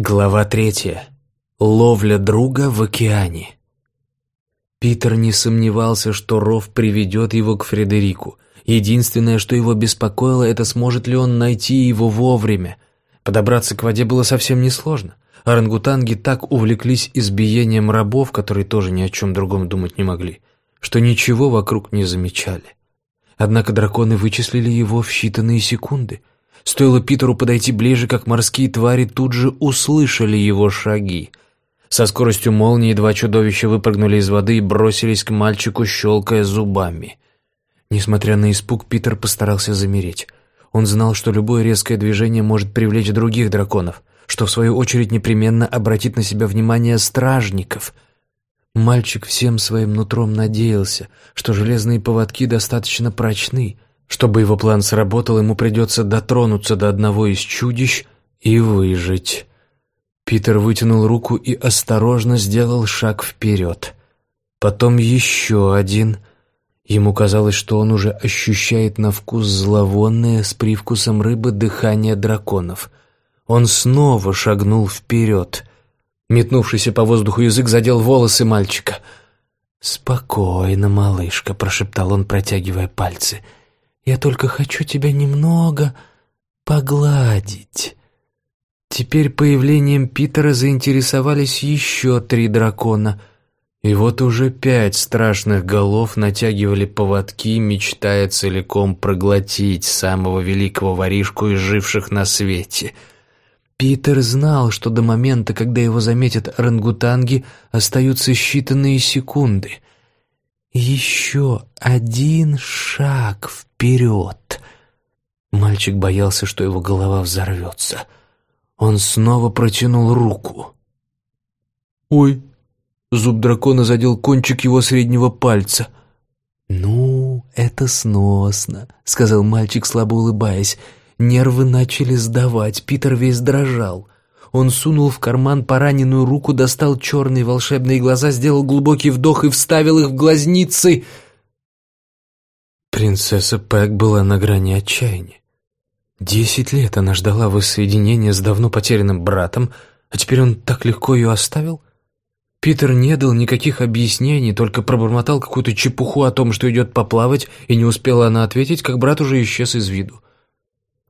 Глава третья. Ловля друга в океане. Питер не сомневался, что ров приведет его к Фредерику. Единственное, что его беспокоило, это сможет ли он найти его вовремя. Подобраться к воде было совсем несложно. Орангутанги так увлеклись избиением рабов, которые тоже ни о чем другом думать не могли, что ничего вокруг не замечали. Однако драконы вычислили его в считанные секунды — Стоило Питеру подойти ближе, как морские твари тут же услышали его шаги. Со скоростью молнии два чудовища выпрыгнули из воды и бросились к мальчику, щелкая зубами. Несмотря на испуг, Питер постарался замереть. Он знал, что любое резкое движение может привлечь других драконов, что в свою очередь непременно обратит на себя внимание стражников. Мальчик всем своим нутром надеялся, что железные поводки достаточно прочны — чтобы его план сработал, ему придется дотронуться до одного из чудищ и выжить. Питер вытянул руку и осторожно сделал шаг вперед. Потом еще один. Ему казалось, что он уже ощущает на вкус зловонное с привкусом рыбы дыхание драконов. Он снова шагнул вперед. Метнувшийся по воздуху язык задел волосы мальчика. «Спокойно, малышка», — прошептал он, протягивая пальцы — я только хочу тебя немного погладить». Теперь появлением Питера заинтересовались еще три дракона. И вот уже пять страшных голов натягивали поводки, мечтая целиком проглотить самого великого воришку из живших на свете. Питер знал, что до момента, когда его заметят орангутанги, остаются считанные секунды — еще один шаг вперед. Мальчик боялся, что его голова взорвется. Он снова протянул руку. «Ой!» Зуб дракона задел кончик его среднего пальца. «Ну, это сносно», — сказал мальчик, слабо улыбаясь. Нервы начали сдавать, Питер весь дрожал. Он сунул в карман пораненную руку, достал черные волшебные глаза, сделал глубокий вдох и вставил их в глазницы. Принцесса Пэк была на грани отчаяния. Десять лет она ждала воссоединения с давно потерянным братом, а теперь он так легко ее оставил? Питер не дал никаких объяснений, только пробормотал какую-то чепуху о том, что идет поплавать, и не успела она ответить, как брат уже исчез из виду.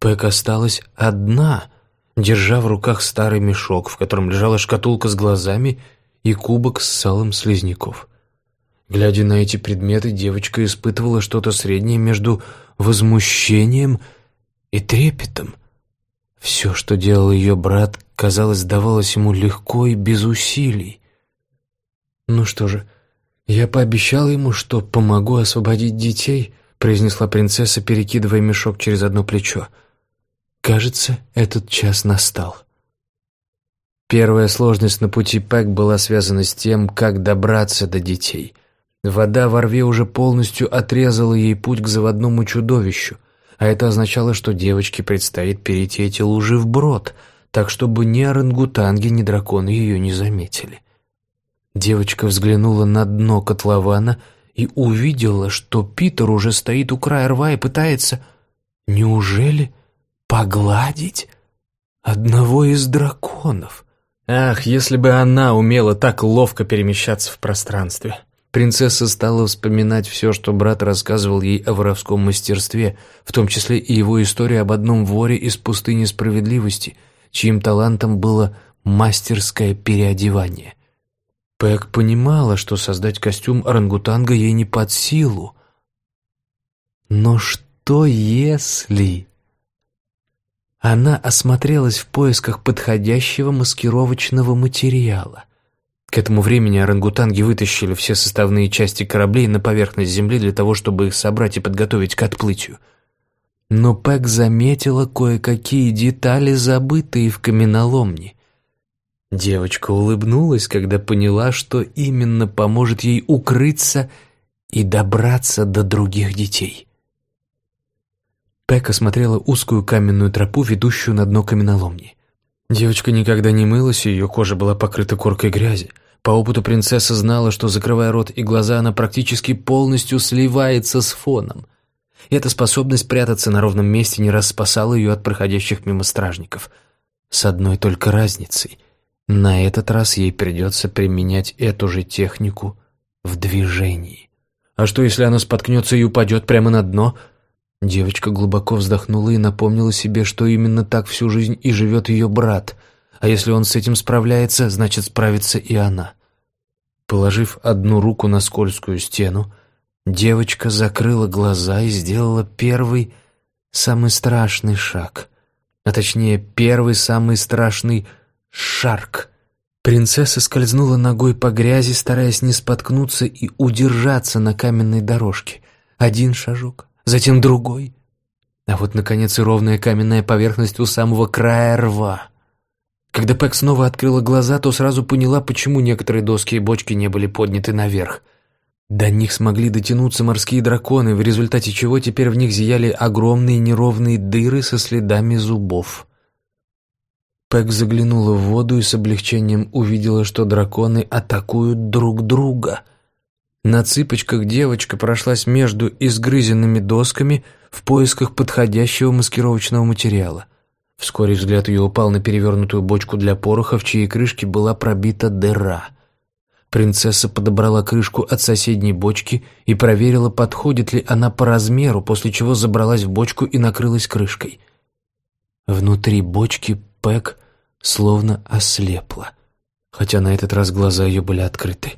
Пэк осталась одна — держа в руках старый мешок, в котором лежала шкатулка с глазами и кубок с салом слизняков. Глядя на эти предметы, девочка испытывала что-то среднее между возмущением и трепетом. Все, что делал ее брат, казалось, давалось ему легко и без усилий. «Ну что же, я пообещал ему, что помогу освободить детей», произнесла принцесса, перекидывая мешок через одно плечо. Кажется, этот час настал. Первая сложность на пути Пэк была связана с тем, как добраться до детей. Вода во рве уже полностью отрезала ей путь к заводному чудовищу, а это означало, что девочке предстоит перейти эти лужи вброд, так чтобы ни орангутанги, ни драконы ее не заметили. Девочка взглянула на дно котлована и увидела, что Питер уже стоит у края рва и пытается... Неужели погладить одного из драконов. Ах, если бы она умела так ловко перемещаться в пространстве. Принцесса стала вспоминать все, что брат рассказывал ей о воровском мастерстве, в том числе и его историю об одном воре из пустыни справедливости, чьим талантом было мастерское переодевание. Пэк понимала, что создать костюм орангутанга ей не под силу. Но что если... Она осмотрелась в поисках подходящего маскировочного материала. К этому времени орангутанги вытащили все составные части кораблей на поверхность земли для того, чтобы их собрать и подготовить к отплытию. Но Пэк заметила кое-какие детали, забытые в каменоломне. Девочка улыбнулась, когда поняла, что именно поможет ей укрыться и добраться до других детей. Пэк осмотрела узкую каменную тропу, ведущую на дно каменоломни. Девочка никогда не мылась, и ее кожа была покрыта коркой грязи. По опыту принцесса знала, что, закрывая рот и глаза, она практически полностью сливается с фоном. И эта способность прятаться на ровном месте не раз спасала ее от проходящих мимо стражников. С одной только разницей. На этот раз ей придется применять эту же технику в движении. А что, если она споткнется и упадет прямо на дно? Девочка глубоко вздохнула и напомнила себе, что именно так всю жизнь и живет ее брат. А если он с этим справляется, значит справится и она. Положив одну руку на скользкую стену, девочка закрыла глаза и сделала первый, самый страшный шаг. А точнее, первый самый страшный шарк. Принцесса скользнула ногой по грязи, стараясь не споткнуться и удержаться на каменной дорожке. Один шажок, затем другой. А вот, наконец, и ровная каменная поверхность у самого края рва. Когда Пэк снова открыла глаза, то сразу поняла, почему некоторые доски и бочки не были подняты наверх. До них смогли дотянуться морские драконы, в результате чего теперь в них зияли огромные неровные дыры со следами зубов. Пэк заглянула в воду и с облегчением увидела, что драконы атакуют друг друга. На цыпочках девочка прошлась между изгрызенными досками в поисках подходящего маскировочного материала. Вскоре взгляд ее упал на перевернутую бочку для пороха, в чьей крышке была пробита дыра. Принцесса подобрала крышку от соседней бочки и проверила, подходит ли она по размеру, после чего забралась в бочку и накрылась крышкой. Внутри бочки Пэк словно ослепла, хотя на этот раз глаза ее были открыты.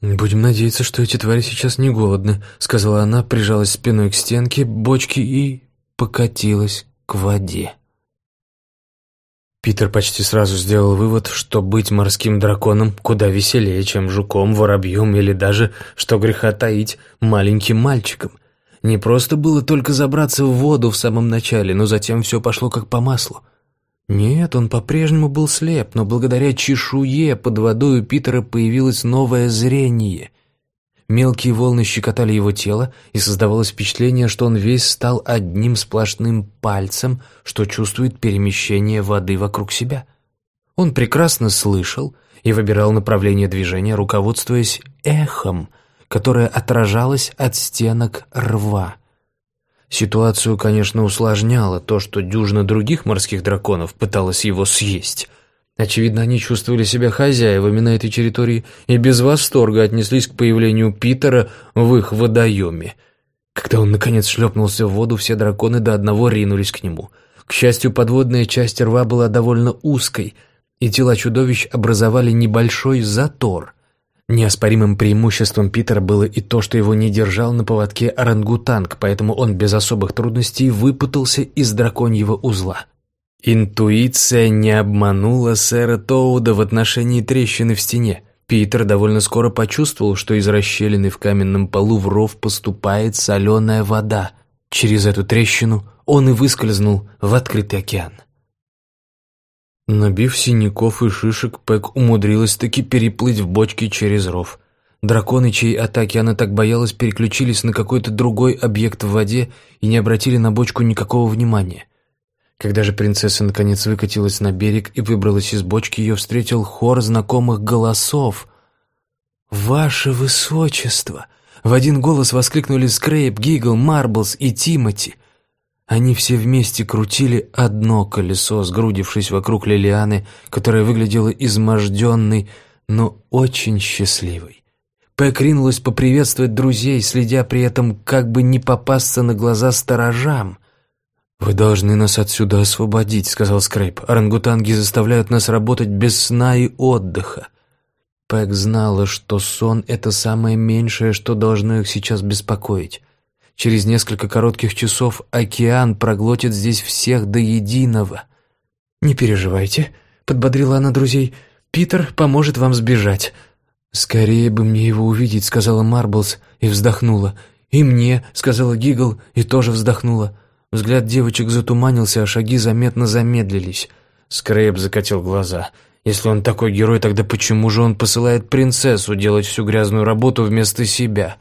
«Будем надеяться, что эти твари сейчас не голодны», — сказала она, прижалась спиной к стенке бочки и покатилась к воде. Питер почти сразу сделал вывод, что быть морским драконом куда веселее, чем жуком, воробьем или даже, что греха таить, маленьким мальчиком. Не просто было только забраться в воду в самом начале, но затем все пошло как по маслу. Нет, он по-прежнему был слеп, но благодаря чешуе под водой у Питера появилось новое зрение. Мелкие волны щекотали его тело, и создавалось впечатление, что он весь стал одним сплошным пальцем, что чувствует перемещение воды вокруг себя. Он прекрасно слышал и выбирал направление движения, руководствуясь эхом, которое отражалось от стенок рва — Ситуацию, конечно, усложняло то, что дюжина других морских драконов пыталась его съесть. Очевидно, они чувствовали себя хозяевами на этой территории и без восторга отнеслись к появлению Питера в их водоеме. Когда он, наконец, шлепнулся в воду, все драконы до одного ринулись к нему. К счастью, подводная часть рва была довольно узкой, и тела чудовищ образовали небольшой затор — Неоспоримым преимуществом Питера было и то, что его не держал на поводке орангутанг, поэтому он без особых трудностей выпутался из драконьего узла. Интуиция не обманула сэра Тоуда в отношении трещины в стене. Питер довольно скоро почувствовал, что из расщелины в каменном полу в ров поступает соленая вода. Через эту трещину он и выскользнул в открытый океан. Набив синяков и шишек, Пэк умудрилась таки переплыть в бочке через ров. Драконы, чьей атаки она так боялась, переключились на какой-то другой объект в воде и не обратили на бочку никакого внимания. Когда же принцесса наконец выкатилась на берег и выбралась из бочки, ее встретил хор знакомых голосов. «Ваше Высочество!» В один голос воскликнули Скрейп, Гигл, Марблс и Тимоти — они все вместе крутили одно колесо, сгрудившись вокруг Лилианы, которая выглядела изможденной, но очень счастливой. Пэк ринулась поприветствовать друзей, следя при этом, как бы не попасться на глаза сторожам. «Вы должны нас отсюда освободить», — сказал Скрейп. «Орангутанги заставляют нас работать без сна и отдыха». Пэк знала, что сон — это самое меньшее, что должно их сейчас беспокоить. Через несколько коротких часов океан проглотит здесь всех до единого. «Не переживайте», — подбодрила она друзей. «Питер поможет вам сбежать». «Скорее бы мне его увидеть», — сказала Марблс и вздохнула. «И мне», — сказала Гигл и тоже вздохнула. Взгляд девочек затуманился, а шаги заметно замедлились. Скрейп закатил глаза. «Если он такой герой, тогда почему же он посылает принцессу делать всю грязную работу вместо себя?»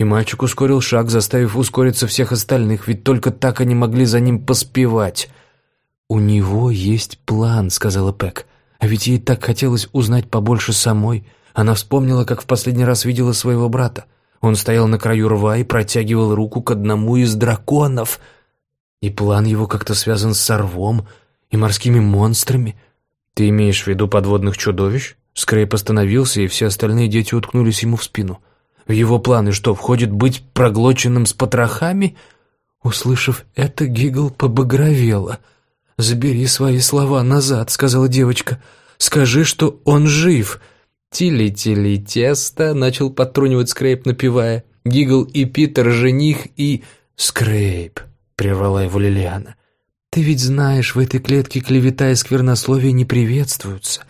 И мальчик ускорил шаг, заставив ускориться всех остальных, ведь только так они могли за ним поспевать. «У него есть план», — сказала Пэк. «А ведь ей так хотелось узнать побольше самой. Она вспомнила, как в последний раз видела своего брата. Он стоял на краю рва и протягивал руку к одному из драконов. И план его как-то связан с рвом, и морскими монстрами. Ты имеешь в виду подводных чудовищ? Скрейп остановился, и все остальные дети уткнулись ему в спину. В его планы что, входит быть проглоченным с потрохами? Услышав это, Гигл побагровела. «Забери свои слова назад», — сказала девочка. «Скажи, что он жив». «Тили-тили тесто», — начал подтрунивать Скрейп, напевая. «Гигл и Питер, жених и...» «Скрейп», — прервала его Лилиана. «Ты ведь знаешь, в этой клетке клевета и сквернословие не приветствуются.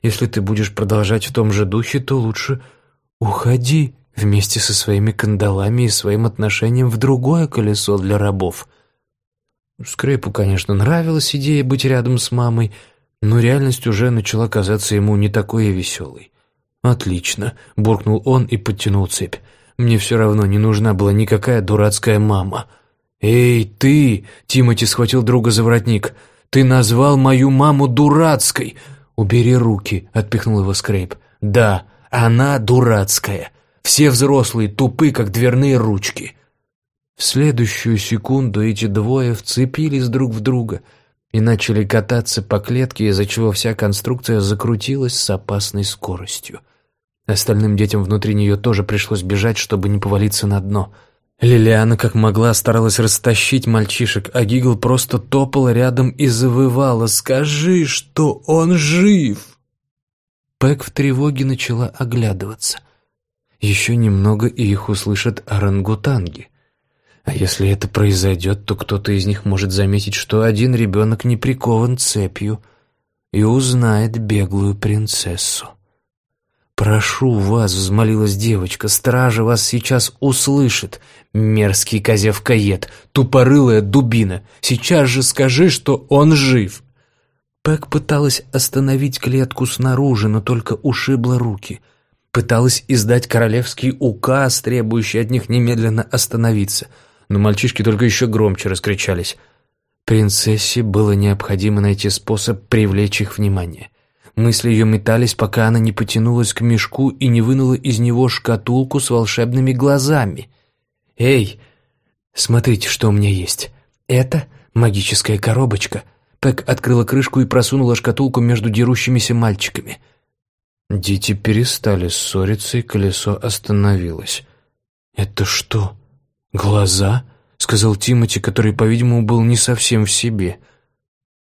Если ты будешь продолжать в том же духе, то лучше уходи вместе со своими кандалами и своим отношением в другое колесо для рабов». Скрейпу, конечно, нравилась идея быть рядом с мамой, но реальность уже начала казаться ему не такой веселой. «Отлично», — буркнул он и подтянул цепь. «Мне все равно не нужна была никакая дурацкая мама». «Эй, ты!» — Тимати схватил друга за воротник. «Ты назвал мою маму дурацкой!» «Убери руки», — отпихнул его Скрейп. «Да, она дурацкая. Все взрослые тупы, как дверные ручки». В следующую секунду эти двое вцепились друг в друга и начали кататься по клетке, из-за чего вся конструкция закрутилась с опасной скоростью. Остальным детям внутри нее тоже пришлось бежать, чтобы не повалиться на дно. Лилиана как могла старалась растащить мальчишек, а Гигл просто топала рядом и завывала «Скажи, что он жив!» Пэк в тревоге начала оглядываться. Еще немного, и их услышат орангутанги. А если это произойдет, то кто-то из них может заметить, что один ребенок не прикован цепью и узнает беглую принцессу. «Прошу вас», — взмолилась девочка, — «стража вас сейчас услышит. Мерзкий козевкоед, тупорылая дубина, сейчас же скажи, что он жив». Пэк пыталась остановить клетку снаружи, но только ушибла руки. Пыталась издать королевский указ, требующий от них немедленно остановиться, но мальчишки только еще громче раскричались. Принцессе было необходимо найти способ привлечь их внимание. Мысли ее метались, пока она не потянулась к мешку и не вынула из него шкатулку с волшебными глазами. «Эй, смотрите, что у меня есть. Это магическая коробочка». Пэк открыла крышку и просунула шкатулку между дерущимися мальчиками. Дети перестали ссориться, и колесо остановилось. «Это что, глаза?» — сказал Тимати, который, по-видимому, был не совсем в себе —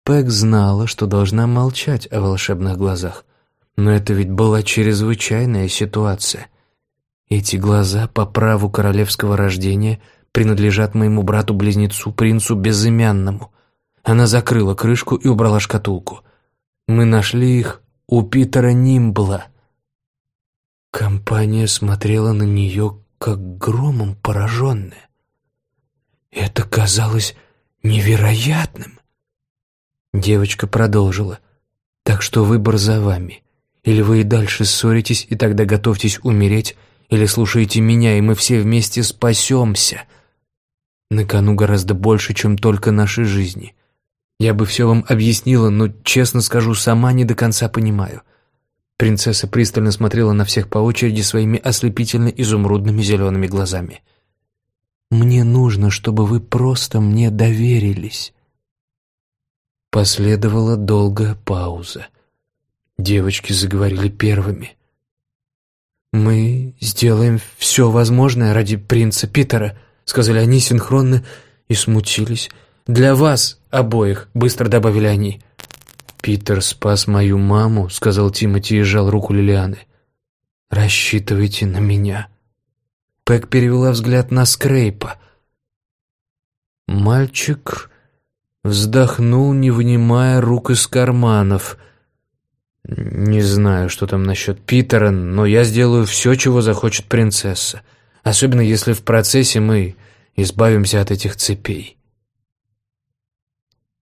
Пэк знала, что должна молчать о волшебных глазах. Но это ведь была чрезвычайная ситуация. Эти глаза по праву королевского рождения принадлежат моему брату-близнецу, принцу Безымянному. Она закрыла крышку и убрала шкатулку. Мы нашли их у Питера Нимбла. Компания смотрела на нее, как громом пораженная. Это казалось невероятным. Девочка продолжила. «Так что выбор за вами. Или вы и дальше ссоритесь, и тогда готовьтесь умереть, или слушайте меня, и мы все вместе спасемся. На кону гораздо больше, чем только наши жизни. Я бы все вам объяснила, но, честно скажу, сама не до конца понимаю». Принцесса пристально смотрела на всех по очереди своими ослепительно-изумрудными зелеными глазами. «Мне нужно, чтобы вы просто мне доверились». Последовала долгая пауза. Девочки заговорили первыми. «Мы сделаем все возможное ради принца Питера», — сказали они синхронно и смутились. «Для вас обоих», — быстро добавили они. «Питер спас мою маму», — сказал Тимоти и сжал руку Лилианы. «Рассчитывайте на меня». Пэк перевела взгляд на Скрейпа. Мальчик Вздохнул, не вынимая рук из карманов. «Не знаю, что там насчет Питера, но я сделаю все, чего захочет принцесса. Особенно если в процессе мы избавимся от этих цепей».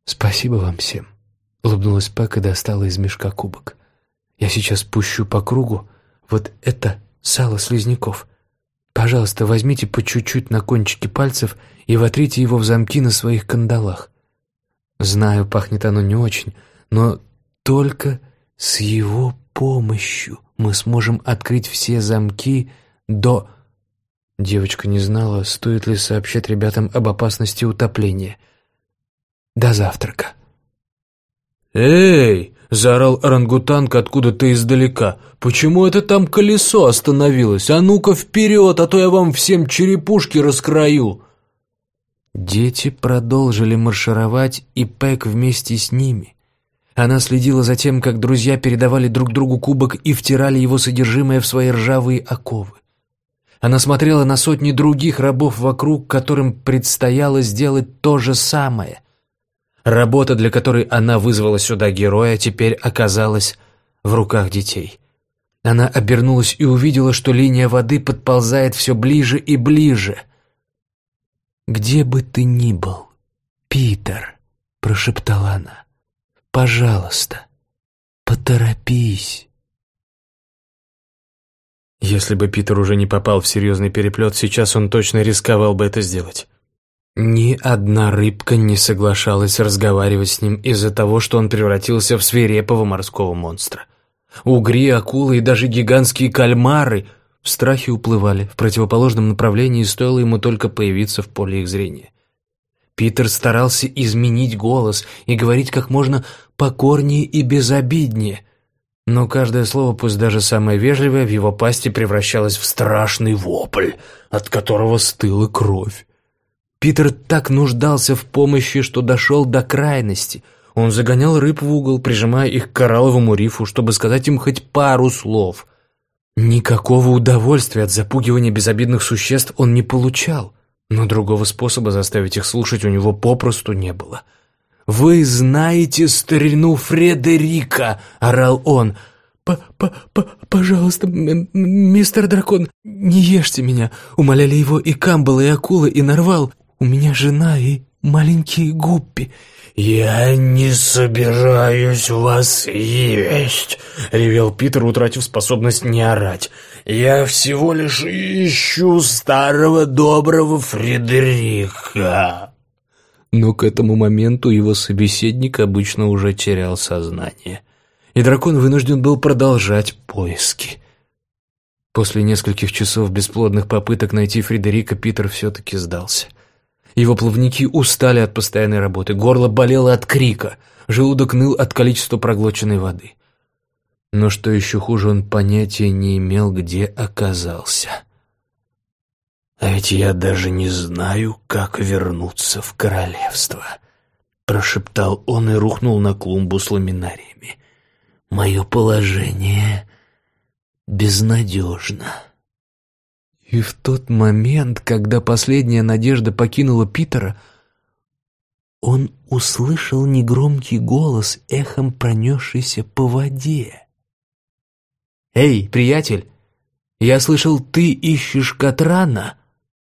«Спасибо вам всем», — улыбнулась Пэк и достала из мешка кубок. «Я сейчас пущу по кругу вот это сало слизняков. Пожалуйста, возьмите по чуть-чуть на кончики пальцев и вотрите его в замки на своих кандалах. Знаю, пахнет оно не очень, но только с его помощью мы сможем открыть все замки до... Девочка не знала, стоит ли сообщать ребятам об опасности утопления. До завтрака. «Эй!» — заорал орангутанг откуда-то издалека. «Почему это там колесо остановилось? А ну-ка вперед, а то я вам всем черепушки раскрою!» Дети продолжили маршировать, и Пэк вместе с ними. Она следила за тем, как друзья передавали друг другу кубок и втирали его содержимое в свои ржавые оковы. Она смотрела на сотни других рабов вокруг, которым предстояло сделать то же самое. Работа, для которой она вызвала сюда героя, теперь оказалась в руках детей. Она обернулась и увидела, что линия воды подползает все ближе и ближе. «Где бы ты ни был, Питер», — прошептала она, — «пожалуйста, поторопись». Если бы Питер уже не попал в серьезный переплет, сейчас он точно рисковал бы это сделать. Ни одна рыбка не соглашалась разговаривать с ним из-за того, что он превратился в свирепого морского монстра. Угри, акулы и даже гигантские кальмары в страхе уплывали в противоположном направлении, стоило ему только появиться в поле их зрения. Питер старался изменить голос и говорить как можно покорнее и безобиднее, но каждое слово, пусть даже самое вежливое, в его пасти превращалось в страшный вопль, от которого стыла кровь. Питер так нуждался в помощи, что дошел до крайности. Он загонял рыб в угол, прижимая их к коралловому рифу, чтобы сказать им хоть пару слов. Никакого удовольствия от запугивания безобидных существ он не получал, но другого способа заставить их слушать у него попросту не было — «Вы знаете старину Фредерика!» — орал он. П -п -п «Пожалуйста, мистер Дракон, не ешьте меня!» — умоляли его и Камбала, и Акула, и Нарвал. «У меня жена и маленькие гуппи». «Я не собираюсь вас есть», — ревел Питер, утратив способность не орать. «Я всего лишь ищу старого доброго Фредерика» но к этому моменту его собеседник обычно уже терял сознание, и дракон вынужден был продолжать поиски. После нескольких часов бесплодных попыток найти Фредерика Питер все-таки сдался. Его плавники устали от постоянной работы, горло болело от крика, желудок ныл от количества проглоченной воды. Но что еще хуже, он понятия не имел, где оказался. А ведь я даже не знаю, как вернуться в королевство», — прошептал он и рухнул на клумбу с ламинариями. «Мое положение безнадежно». И в тот момент, когда последняя надежда покинула Питера, он услышал негромкий голос, эхом пронесшийся по воде. «Эй, приятель, я слышал, ты ищешь Катрана?»